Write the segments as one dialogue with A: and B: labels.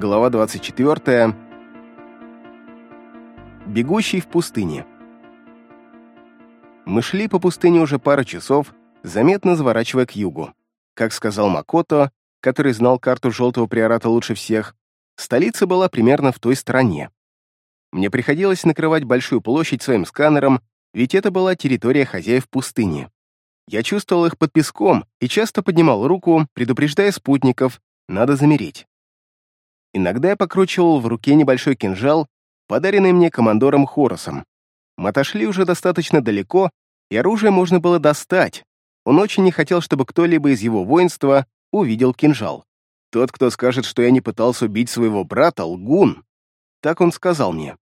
A: Глава 24. Бегущий в пустыне. Мы шли по пустыне уже пару часов, заметно заворачивая к югу. Как сказал Макото, который знал карту Желтого Приората лучше всех, столица была примерно в той стороне. Мне приходилось накрывать большую площадь своим сканером, ведь это была территория хозяев пустыни. Я чувствовал их под песком и часто поднимал руку, предупреждая спутников, надо замереть. Иногда я покручивал в руке небольшой кинжал, подаренный мне командором Хоросом. Мы отошли уже достаточно далеко, и оружие можно было достать. Он очень не хотел, чтобы кто-либо из его воинства увидел кинжал. Тот, кто скажет, что я не пытался убить своего брата, лгун. Так он сказал мне.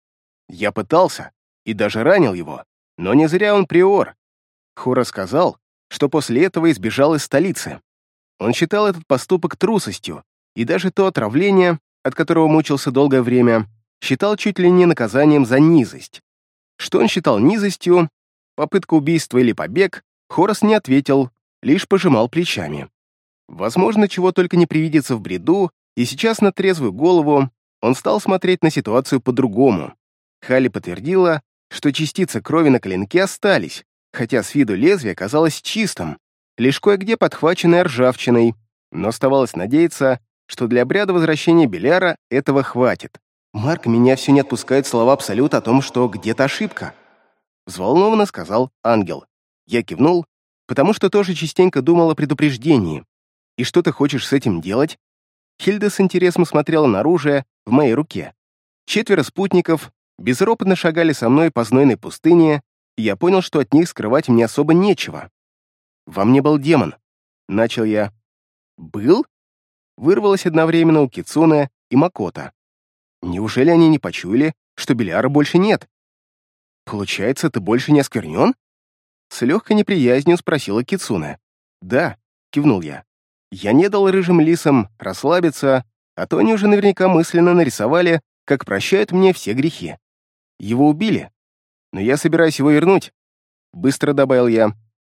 A: Я пытался, и даже ранил его, но не зря он приор. Хора сказал, что после этого избежал из столицы. Он считал этот поступок трусостью, и даже то отравление, от которого мучился долгое время, считал чуть ли не наказанием за низость. Что он считал низостью, попытка убийства или побег, Хорос не ответил, лишь пожимал плечами. Возможно, чего только не привидится в бреду, и сейчас на трезвую голову он стал смотреть на ситуацию по-другому. Хали подтвердила, что частицы крови на клинке остались, хотя с виду лезвие казалось чистым, лишь кое-где подхваченной ржавчиной, но оставалось надеяться, что для обряда возвращения Беляра этого хватит. «Марк, меня все не отпускает слова Абсолют о том, что где-то ошибка», взволнованно сказал ангел. Я кивнул, потому что тоже частенько думал о предупреждении. «И что ты хочешь с этим делать?» Хильда с интересом смотрела на оружие в моей руке. Четверо спутников безропотно шагали со мной по знойной пустыне, и я понял, что от них скрывать мне особо нечего. «Во мне был демон», — начал я. «Был?» Вырвалось одновременно у Кицуне и Макота. Неужели они не почуяли, что Беляра больше нет? «Получается, ты больше не осквернен?» С легкой неприязнью спросила Кицуне. «Да», — кивнул я. «Я не дал рыжим лисам расслабиться, а то они уже наверняка мысленно нарисовали, как прощают мне все грехи. Его убили, но я собираюсь его вернуть», — быстро добавил я.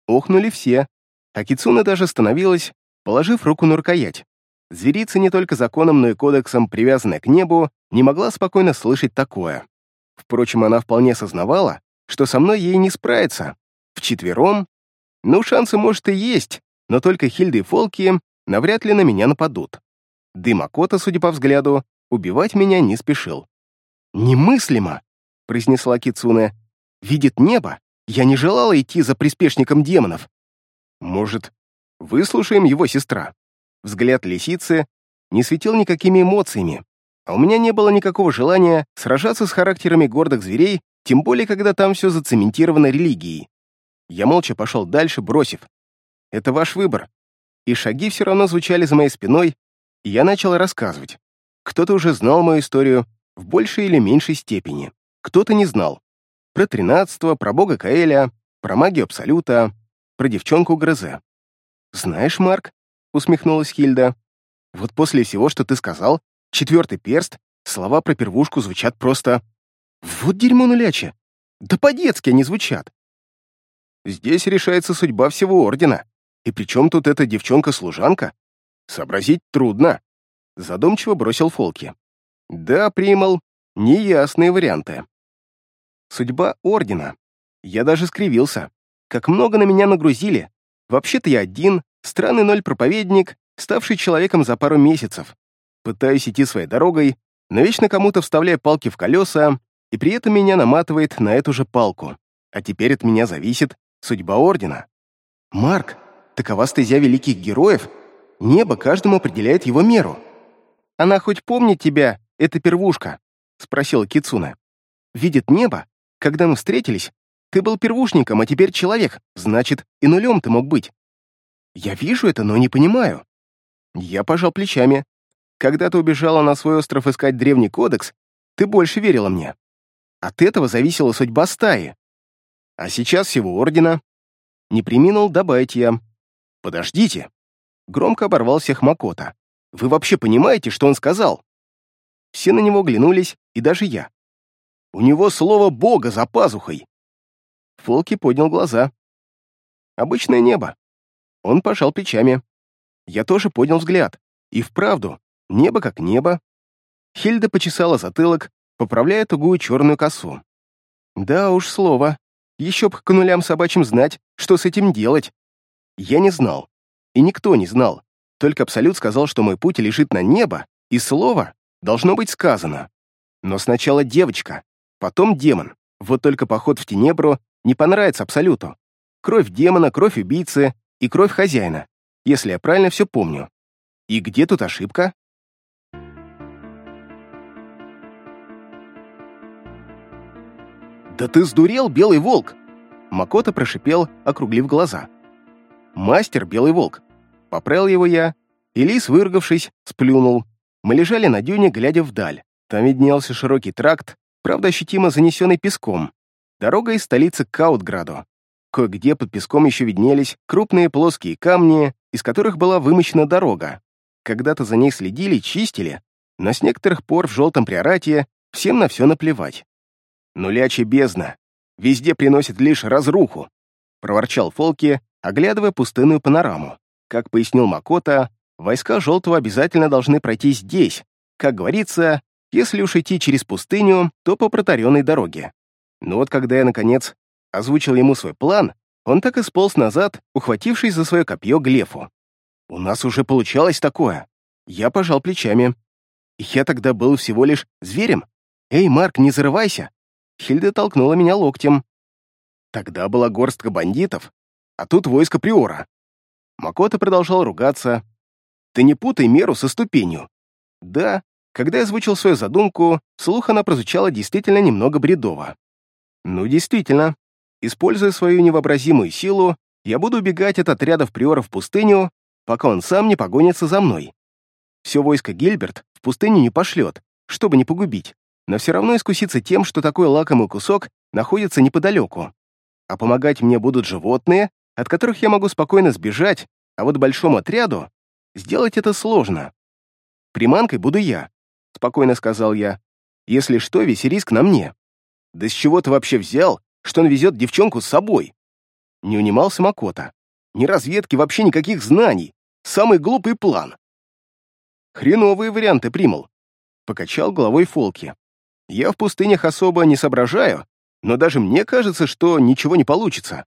A: Охнули все, а Кицуна даже остановилась, положив руку на рукоять. Зверица не только законом, но и кодексом, привязанная к небу, не могла спокойно слышать такое. Впрочем, она вполне сознавала, что со мной ей не справиться. Вчетвером? Ну, шансы, может, и есть, но только Хильда и Фолки навряд ли на меня нападут. Дым Акота, судя по взгляду, убивать меня не спешил. «Немыслимо!» — произнесла Кицуне. «Видит небо? Я не желала идти за приспешником демонов». «Может, выслушаем его сестра?» Взгляд лисицы не светил никакими эмоциями, а у меня не было никакого желания сражаться с характерами гордых зверей, тем более, когда там все зацементировано религией. Я молча пошел дальше, бросив. «Это ваш выбор». И шаги все равно звучали за моей спиной, и я начал рассказывать. Кто-то уже знал мою историю в большей или меньшей степени. Кто-то не знал. Про тринадцатого, про бога Каэля, про магию Абсолюта, про девчонку Грозе. «Знаешь, Марк», — усмехнулась Хильда, «вот после всего, что ты сказал, четвертый перст, слова про первушку звучат просто... Вот дерьмо нуляче! Да по-детски они звучат!» Здесь решается судьба всего Ордена. И при чем тут эта девчонка-служанка? Сообразить трудно. Задумчиво бросил Фолки. Да, примал. Неясные варианты. Судьба Ордена. Я даже скривился. Как много на меня нагрузили. Вообще-то я один, странный ноль-проповедник, ставший человеком за пару месяцев. Пытаюсь идти своей дорогой, но вечно кому-то вставляя палки в колеса, и при этом меня наматывает на эту же палку. А теперь от меня зависит, Судьба Ордена. Марк, такова стезя великих героев. Небо каждому определяет его меру. Она хоть помнит тебя, эта первушка? Спросила Кицуна. Видит небо? Когда мы встретились, ты был первушником, а теперь человек. Значит, и нулем ты мог быть. Я вижу это, но не понимаю. Я пожал плечами. Когда ты убежала на свой остров искать древний кодекс, ты больше верила мне. От этого зависела судьба стаи. А сейчас всего ордена. Не приминул добавить я. Подождите. Громко оборвал всех Макота. Вы вообще понимаете, что он сказал? Все на него глянулись, и даже я. У него слово Бога за пазухой. Фолки поднял глаза. Обычное небо. Он пожал плечами. Я тоже поднял взгляд. И вправду, небо как небо. Хильда почесала затылок, поправляя тугую черную косу. Да уж слово. Еще б к нулям собачьим знать, что с этим делать. Я не знал. И никто не знал. Только Абсолют сказал, что мой путь лежит на небо, и слово должно быть сказано. Но сначала девочка, потом демон. Вот только поход в Тенебру не понравится Абсолюту. Кровь демона, кровь убийцы и кровь хозяина, если я правильно все помню. И где тут ошибка? «Да ты сдурел, Белый Волк!» Макота прошипел, округлив глаза. «Мастер Белый Волк!» Поправил его я, и лис, выругавшись, сплюнул. Мы лежали на дюне, глядя вдаль. Там виднелся широкий тракт, правда ощутимо занесенный песком. Дорога из столицы к Каутграду. Кое-где под песком еще виднелись крупные плоские камни, из которых была вымощена дорога. Когда-то за ней следили, чистили, но с некоторых пор в желтом приорате всем на все наплевать. «Нулячья бездна. Везде приносит лишь разруху», — проворчал Фолки, оглядывая пустынную панораму. Как пояснил Макота, войска Желтого обязательно должны пройти здесь. Как говорится, если уж идти через пустыню, то по протаренной дороге. Но вот когда я, наконец, озвучил ему свой план, он так и сполз назад, ухватившись за свое копье Глефу. «У нас уже получалось такое». Я пожал плечами. Я тогда был всего лишь зверем. «Эй, Марк, не зарывайся!» Хильда толкнула меня локтем. Тогда была горстка бандитов, а тут войско Приора. Макота продолжал ругаться. Ты не путай меру со ступенью. Да, когда я озвучил свою задумку, слух она прозвучала действительно немного бредово. Ну, действительно, используя свою невообразимую силу, я буду убегать от отрядов Приора в пустыню, пока он сам не погонится за мной. Все войско Гильберт в пустыню не пошлет, чтобы не погубить но все равно искуситься тем, что такой лакомый кусок находится неподалеку. А помогать мне будут животные, от которых я могу спокойно сбежать, а вот большому отряду сделать это сложно. Приманкой буду я, — спокойно сказал я. Если что, весь риск на мне. Да с чего ты вообще взял, что он везет девчонку с собой? Не унимался Макота. Ни разведки, вообще никаких знаний. Самый глупый план. Хреновые варианты примал. Покачал головой Фолки. Я в пустынях особо не соображаю, но даже мне кажется, что ничего не получится.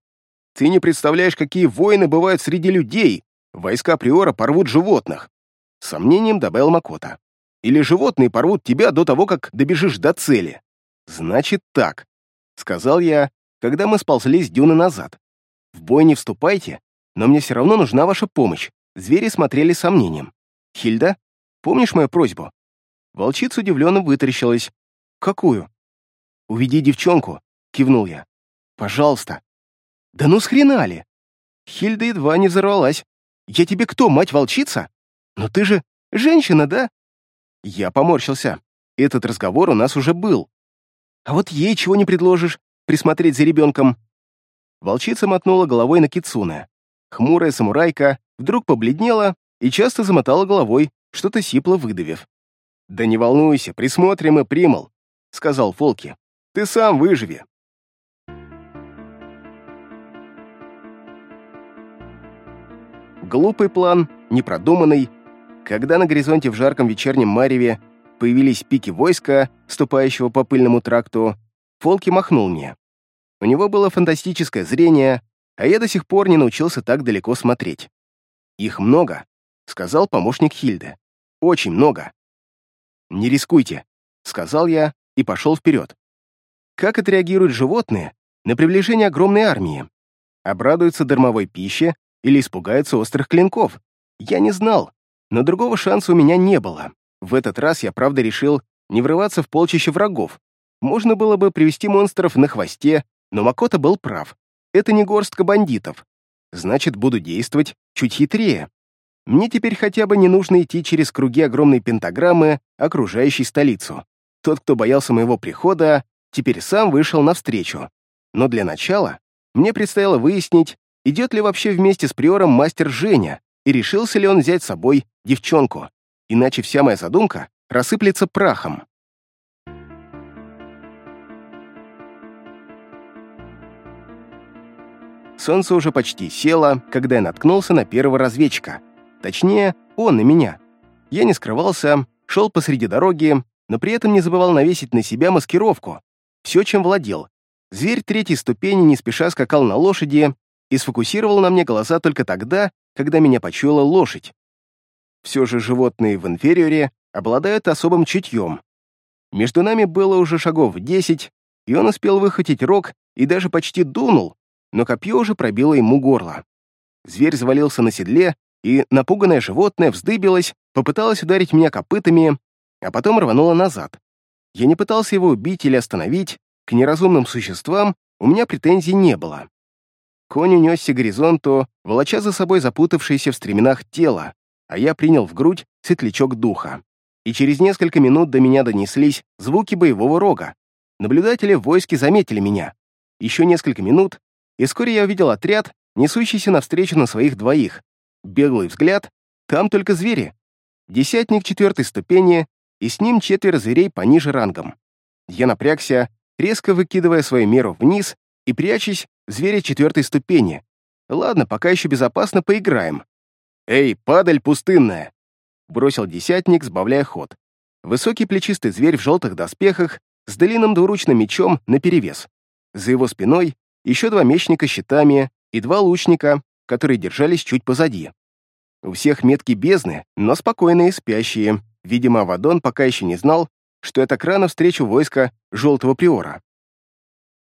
A: Ты не представляешь, какие войны бывают среди людей. Войска Приора порвут животных. Сомнением добавил Макота. Или животные порвут тебя до того, как добежишь до цели. Значит так, сказал я, когда мы сползли с дюны назад. В бой не вступайте, но мне все равно нужна ваша помощь. Звери смотрели с сомнением. Хильда, помнишь мою просьбу? Волчица удивленно вытаращилась, «Какую?» «Уведи девчонку», — кивнул я. «Пожалуйста». «Да ну с хрена ли?» Хильда едва не взорвалась. «Я тебе кто, мать-волчица? Но ты же женщина, да?» Я поморщился. Этот разговор у нас уже был. «А вот ей чего не предложишь? Присмотреть за ребенком?» Волчица мотнула головой на Кицуне. Хмурая самурайка вдруг побледнела и часто замотала головой, что-то сипло выдавив. «Да не волнуйся, присмотрим и примал сказал Фолки. «Ты сам выживи». Глупый план, непродуманный. Когда на горизонте в жарком вечернем мареве появились пики войска, ступающего по пыльному тракту, Фолки махнул мне. У него было фантастическое зрение, а я до сих пор не научился так далеко смотреть. «Их много», — сказал помощник Хильды. «Очень много». «Не рискуйте», — сказал я, и пошел вперед. Как отреагируют животные на приближение огромной армии? Обрадуются дармовой пище или испугаются острых клинков? Я не знал, но другого шанса у меня не было. В этот раз я, правда, решил не врываться в полчище врагов. Можно было бы привести монстров на хвосте, но Макота был прав. Это не горстка бандитов. Значит, буду действовать чуть хитрее. Мне теперь хотя бы не нужно идти через круги огромной пентаграммы, окружающей столицу. Тот, кто боялся моего прихода, теперь сам вышел навстречу. Но для начала мне предстояло выяснить, идет ли вообще вместе с приором мастер Женя, и решился ли он взять с собой девчонку. Иначе вся моя задумка рассыплется прахом. Солнце уже почти село, когда я наткнулся на первого разведчика. Точнее, он на меня. Я не скрывался, шел посреди дороги, но при этом не забывал навесить на себя маскировку. Все, чем владел. Зверь третьей ступени не спеша скакал на лошади и сфокусировал на мне глаза только тогда, когда меня почуяла лошадь. Все же животные в инфериоре обладают особым чутьем. Между нами было уже шагов десять, и он успел выхватить рог и даже почти дунул, но копье уже пробило ему горло. Зверь завалился на седле, и напуганное животное вздыбилось, попыталось ударить меня копытами, а потом рвануло назад. Я не пытался его убить или остановить, к неразумным существам у меня претензий не было. Конь унесся к горизонту, волоча за собой запутавшееся в стременах тело, а я принял в грудь светлячок духа. И через несколько минут до меня донеслись звуки боевого рога. Наблюдатели в войске заметили меня. Еще несколько минут, и вскоре я увидел отряд, несущийся навстречу на своих двоих. Беглый взгляд, там только звери. Десятник четвертой ступени, и с ним четверо зверей пониже рангом. Я напрягся, резко выкидывая свою меру вниз и прячась в зверя четвертой ступени. Ладно, пока еще безопасно поиграем. «Эй, падаль пустынная!» Бросил десятник, сбавляя ход. Высокий плечистый зверь в желтых доспехах с длинным двуручным мечом наперевес. За его спиной еще два мечника с щитами и два лучника, которые держались чуть позади. У всех метки бездны, но спокойные и спящие. Видимо, Авадон пока еще не знал, что это крана встречу войска Желтого Приора.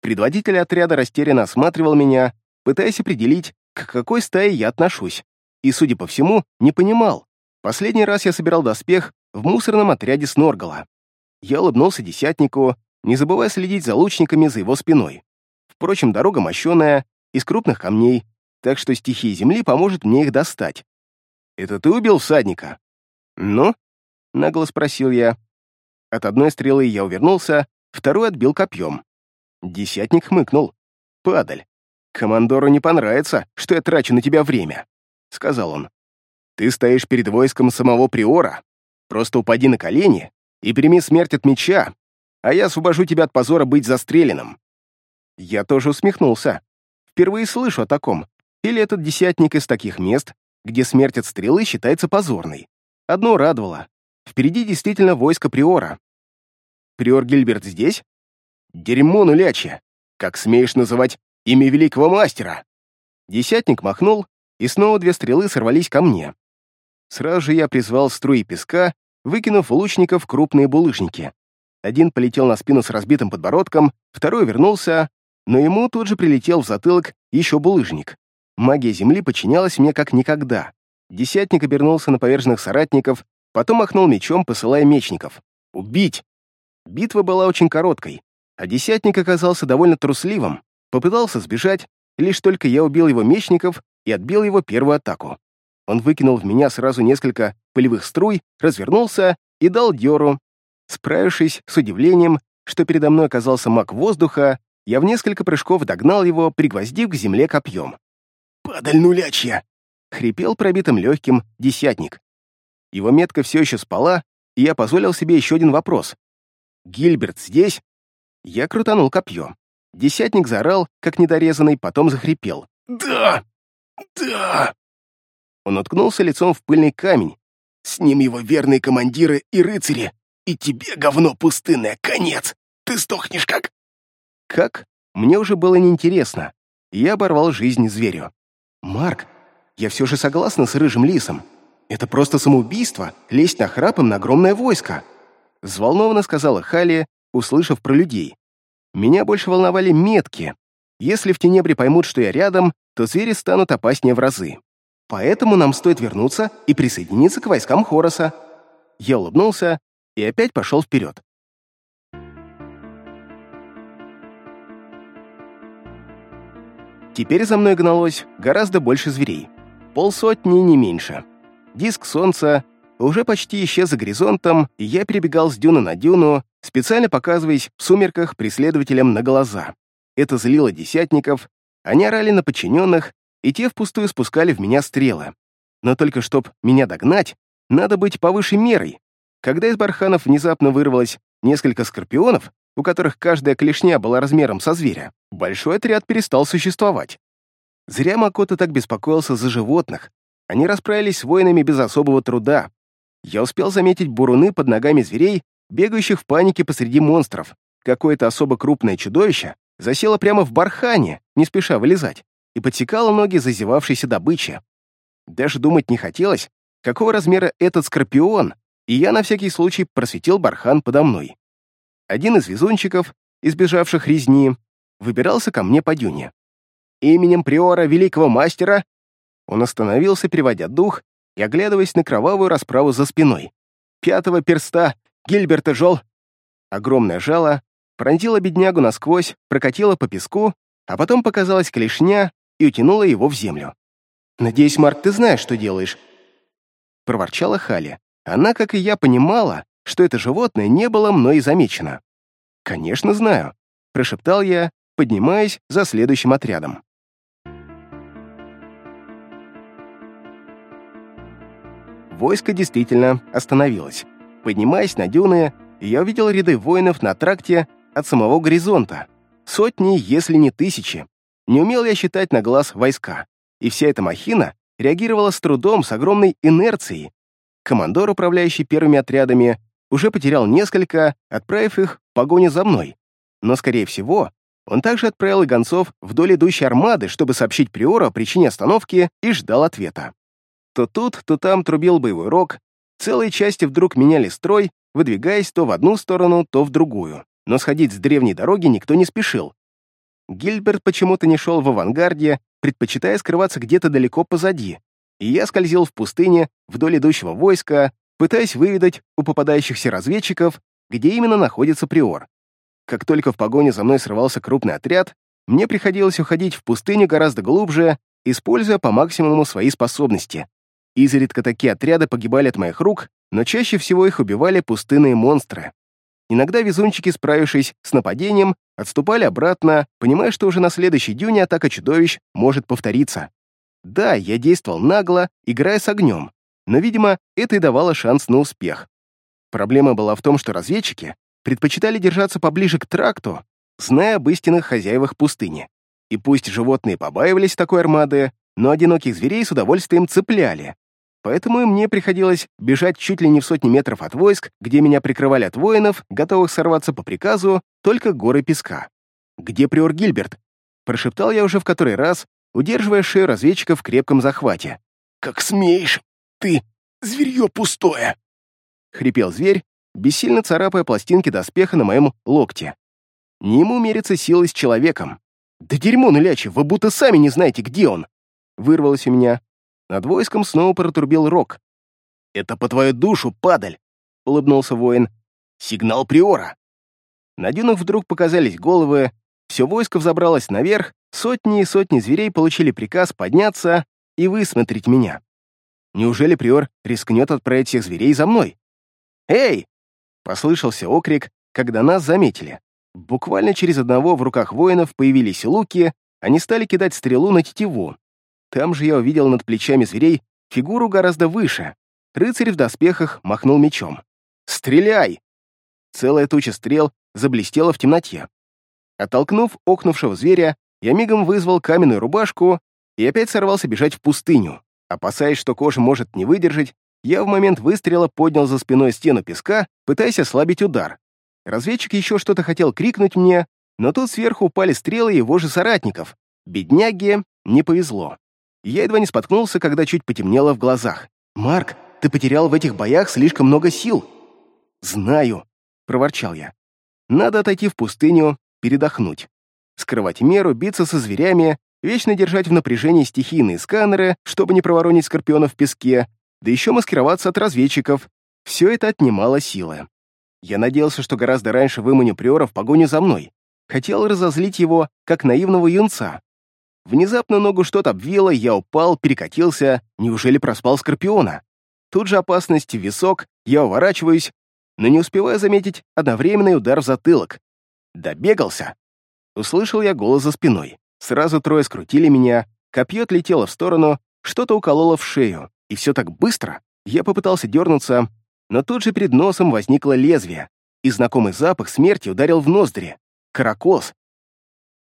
A: Предводитель отряда растерянно осматривал меня, пытаясь определить, к какой стае я отношусь, и, судя по всему, не понимал. Последний раз я собирал доспех в мусорном отряде Сноргала. Я улыбнулся десятнику, не забывая следить за лучниками за его спиной. Впрочем, дорога мощеная, из крупных камней, так что стихия земли поможет мне их достать. «Это ты убил всадника?» «Ну?» — нагло спросил я. От одной стрелы я увернулся, второй отбил копьем. Десятник хмыкнул. «Падаль, командору не понравится, что я трачу на тебя время», — сказал он. «Ты стоишь перед войском самого приора. Просто упади на колени и прими смерть от меча, а я освобожу тебя от позора быть застреленным». Я тоже усмехнулся. Впервые слышу о таком. Или этот десятник из таких мест, где смерть от стрелы считается позорной. Одно радовало. Впереди действительно войско Приора. Приор Гильберт здесь? Дерьмо нулячье. Как смеешь называть имя великого мастера? Десятник махнул, и снова две стрелы сорвались ко мне. Сразу же я призвал струи песка, выкинув в лучников крупные булыжники. Один полетел на спину с разбитым подбородком, второй вернулся, но ему тут же прилетел в затылок еще булыжник. Магия Земли подчинялась мне как никогда. Десятник обернулся на поверженных соратников, потом махнул мечом, посылая мечников. «Убить!» Битва была очень короткой, а десятник оказался довольно трусливым, попытался сбежать, лишь только я убил его мечников и отбил его первую атаку. Он выкинул в меня сразу несколько пылевых струй, развернулся и дал дёру. Справившись с удивлением, что передо мной оказался маг воздуха, я в несколько прыжков догнал его, пригвоздив к земле копьем. «Падаль нулячья!» — хрипел пробитым легким десятник. Его метка все еще спала, и я позволил себе еще один вопрос. «Гильберт здесь?» Я крутанул копье. Десятник заорал, как недорезанный, потом захрипел. «Да! Да!» Он уткнулся лицом в пыльный камень. «С ним его верные командиры и рыцари, и тебе, говно пустынное, конец! Ты сдохнешь как...» Как? Мне уже было неинтересно. Я оборвал жизнь зверю. «Марк, я все же согласна с рыжим лисом. Это просто самоубийство, лезть нахрапом на огромное войско», взволнованно сказала Хали, услышав про людей. «Меня больше волновали метки. Если в Тенебре поймут, что я рядом, то звери станут опаснее в разы. Поэтому нам стоит вернуться и присоединиться к войскам Хороса». Я улыбнулся и опять пошел вперед. Теперь за мной гналось гораздо больше зверей. Полсотни, не меньше. Диск солнца уже почти исчез за горизонтом, и я перебегал с дюны на дюну, специально показываясь в сумерках преследователям на глаза. Это злило десятников, они орали на подчиненных, и те впустую спускали в меня стрелы. Но только чтоб меня догнать, надо быть повыше мерой. Когда из барханов внезапно вырвалось несколько скорпионов, у которых каждая клешня была размером со зверя, большой отряд перестал существовать. Зря Макото так беспокоился за животных. Они расправились с воинами без особого труда. Я успел заметить буруны под ногами зверей бегающих в панике посреди монстров. Какое-то особо крупное чудовище засело прямо в бархане, не спеша вылезать, и подсекало ноги зазевавшейся добычи. Даже думать не хотелось, какого размера этот скорпион, и я на всякий случай просветил бархан подо мной. Один из везунчиков, избежавших резни, выбирался ко мне по дюне. Именем приора великого мастера он остановился, переводя дух и оглядываясь на кровавую расправу за спиной. Пятого перста Гильберта Жол. Огромное жало пронзило беднягу насквозь, прокатило по песку, а потом показалась клешня и утянула его в землю. «Надеюсь, Марк, ты знаешь, что делаешь?» Проворчала Хали. Она, как и я, понимала, что это животное не было мной замечено. «Конечно, знаю», — прошептал я, поднимаясь за следующим отрядом. Войско действительно остановилось. Поднимаясь на дюны, я увидел ряды воинов на тракте от самого горизонта. Сотни, если не тысячи. Не умел я считать на глаз войска. И вся эта махина реагировала с трудом, с огромной инерцией. Командор, управляющий первыми отрядами, уже потерял несколько, отправив их в погоню за мной. Но, скорее всего, он также отправил и гонцов вдоль идущей армады, чтобы сообщить Приору о причине остановки и ждал ответа. То тут, то там трубил боевой рог, целые части вдруг меняли строй, выдвигаясь то в одну сторону, то в другую. Но сходить с древней дороги никто не спешил. Гильберт почему-то не шел в авангарде, предпочитая скрываться где-то далеко позади, и я скользил в пустыне вдоль идущего войска, пытаясь выведать у попадающихся разведчиков, где именно находится приор. Как только в погоне за мной срывался крупный отряд, мне приходилось уходить в пустыню гораздо глубже, используя по максимуму свои способности. Изредка такие отряды погибали от моих рук, но чаще всего их убивали пустынные монстры. Иногда везунчики, справившись с нападением, отступали обратно, понимая, что уже на следующей дюне атака чудовищ может повториться. Да, я действовал нагло, играя с огнем, но, видимо, это и давало шанс на успех. Проблема была в том, что разведчики предпочитали держаться поближе к тракту, зная об истинных хозяевах пустыни. И пусть животные побаивались такой армады, но одиноких зверей с удовольствием цепляли, Поэтому и мне приходилось бежать чуть ли не в сотни метров от войск, где меня прикрывали от воинов, готовых сорваться по приказу, только горы песка. «Где приор Гильберт?» Прошептал я уже в который раз, удерживая шею разведчика в крепком захвате.
B: «Как смеешь! Ты зверье пустое!»
A: Хрипел зверь, бессильно царапая пластинки доспеха на моем локте. Не ему мериться силой с человеком. «Да дерьмо нулячи, вы будто сами не знаете, где он!» Вырвалось у меня, над войском снова протрубил рог. «Это по твою душу, падаль!» — улыбнулся воин. «Сигнал приора!» На дюнах вдруг показались головы, все войско взобралось наверх, сотни и сотни зверей получили приказ подняться и высмотреть меня. Неужели приор рискнет отправить всех зверей за мной? «Эй!» — послышался окрик, когда нас заметили. Буквально через одного в руках воинов появились луки, они стали кидать стрелу на тетиву. Там же я увидел над плечами зверей фигуру гораздо выше. Рыцарь в доспехах махнул мечом. «Стреляй!» Целая туча стрел заблестела в темноте. Оттолкнув окнувшего зверя, я мигом вызвал каменную рубашку и опять сорвался бежать в пустыню. Опасаясь, что кожа может не выдержать, я в момент выстрела поднял за спиной стену песка, пытаясь ослабить удар. Разведчик еще что-то хотел крикнуть мне, но тут сверху упали стрелы его же соратников. Бедняге не повезло. Я едва не споткнулся, когда чуть потемнело в глазах. «Марк, ты потерял в этих боях слишком много сил». «Знаю», — проворчал я. «Надо отойти в пустыню, передохнуть. Скрывать меру, биться со зверями, вечно держать в напряжении стихийные сканеры, чтобы не проворонить скорпиона в песке, да еще маскироваться от разведчиков. Все это отнимало силы. Я надеялся, что гораздо раньше выманю Приора в погоню за мной. Хотел разозлить его, как наивного юнца. Внезапно ногу что-то обвило, я упал, перекатился. Неужели проспал Скорпиона? Тут же опасность висок, я уворачиваюсь, но не успеваю заметить одновременный удар в затылок. Добегался. Услышал я голос за спиной. Сразу трое скрутили меня, копье отлетело в сторону, что-то укололо в шею. И все так быстро. Я попытался дернуться, но тут же перед носом возникло лезвие, и знакомый запах смерти ударил в ноздри. Каракос.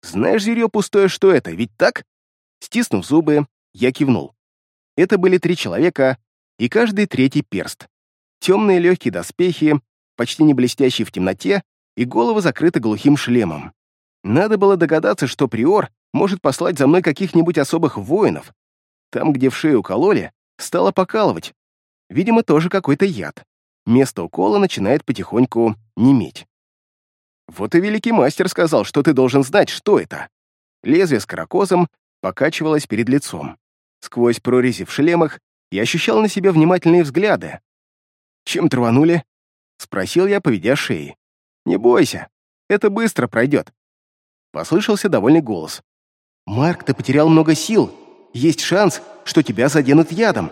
A: Знаешь, зверье пустое, что это, ведь так? Стиснув зубы, я кивнул. Это были три человека, и каждый третий перст. Темные легкие доспехи, почти не блестящие в темноте, и головы закрыты глухим шлемом. Надо было догадаться, что приор может послать за мной каких-нибудь особых воинов. Там, где в шею укололи, стало покалывать. Видимо, тоже какой-то яд. Место укола начинает потихоньку неметь. Вот и великий мастер сказал, что ты должен знать, что это. Лезвие с каракозом покачивалось перед лицом. Сквозь прорези в шлемах я ощущал на себе внимательные взгляды. «Чем траванули?» — спросил я, поведя шеи. «Не бойся, это быстро пройдет». Послышался довольный голос. «Марк, ты потерял много сил. Есть шанс, что тебя заденут ядом».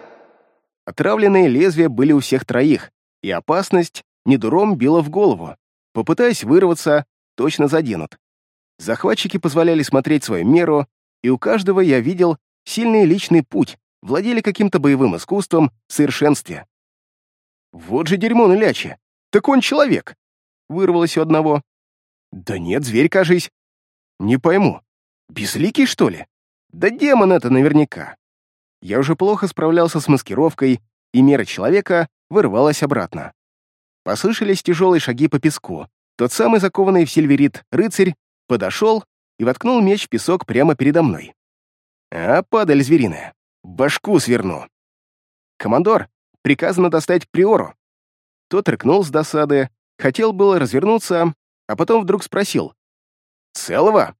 A: Отравленные лезвия были у всех троих, и опасность недуром била в голову. Попытаясь вырваться, точно заденут. Захватчики позволяли смотреть свою меру, и у каждого я видел сильный личный путь, владели каким-то боевым искусством совершенстве. «Вот же дерьмо нулячье! Так он человек!» — вырвалось у одного. «Да нет, зверь, кажись». «Не пойму. Безликий, что ли? Да демон это наверняка». Я уже плохо справлялся с маскировкой, и мера человека вырвалась обратно. Послышались тяжелые шаги по песку. Тот самый закованный в сильверит рыцарь подошел и воткнул меч в песок прямо передо мной. А, падаль звериная, башку сверну. Командор, приказано достать приору. Тот рыкнул с досады, хотел было развернуться, а потом вдруг спросил. «Целого?»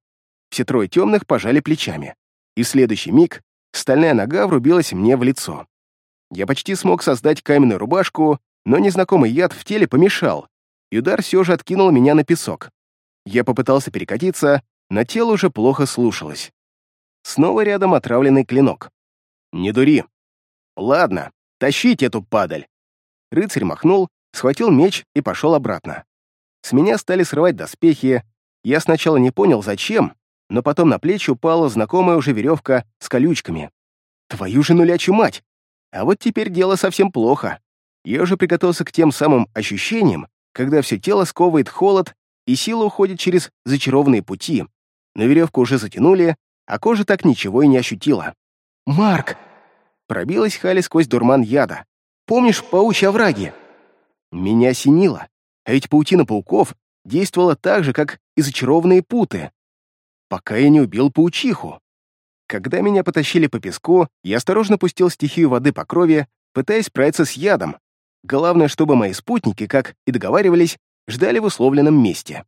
A: Все трое темных пожали плечами, и в следующий миг стальная нога врубилась мне в лицо. Я почти смог создать каменную рубашку, но незнакомый яд в теле помешал, и удар все же откинул меня на песок. Я попытался перекатиться, но тело уже плохо слушалось. Снова рядом отравленный клинок. «Не дури!» «Ладно, тащите эту падаль!» Рыцарь махнул, схватил меч и пошел обратно. С меня стали срывать доспехи. Я сначала не понял, зачем, но потом на плечи упала знакомая уже веревка с колючками. Твою же нулячью мать! А вот теперь дело совсем плохо. Я уже приготовился к тем самым ощущениям, когда все тело сковывает холод, и сила уходит через зачарованные пути. На веревку уже затянули, а кожа так ничего и не ощутила. «Марк!» Пробилась Хали сквозь дурман яда. «Помнишь паучьи овраги?» Меня осенило, а ведь паутина пауков действовала так же, как и зачарованные путы. Пока я не убил паучиху. Когда меня потащили по песку, я осторожно пустил стихию воды по крови, пытаясь справиться с ядом, Главное, чтобы мои спутники, как и договаривались, ждали в условленном месте.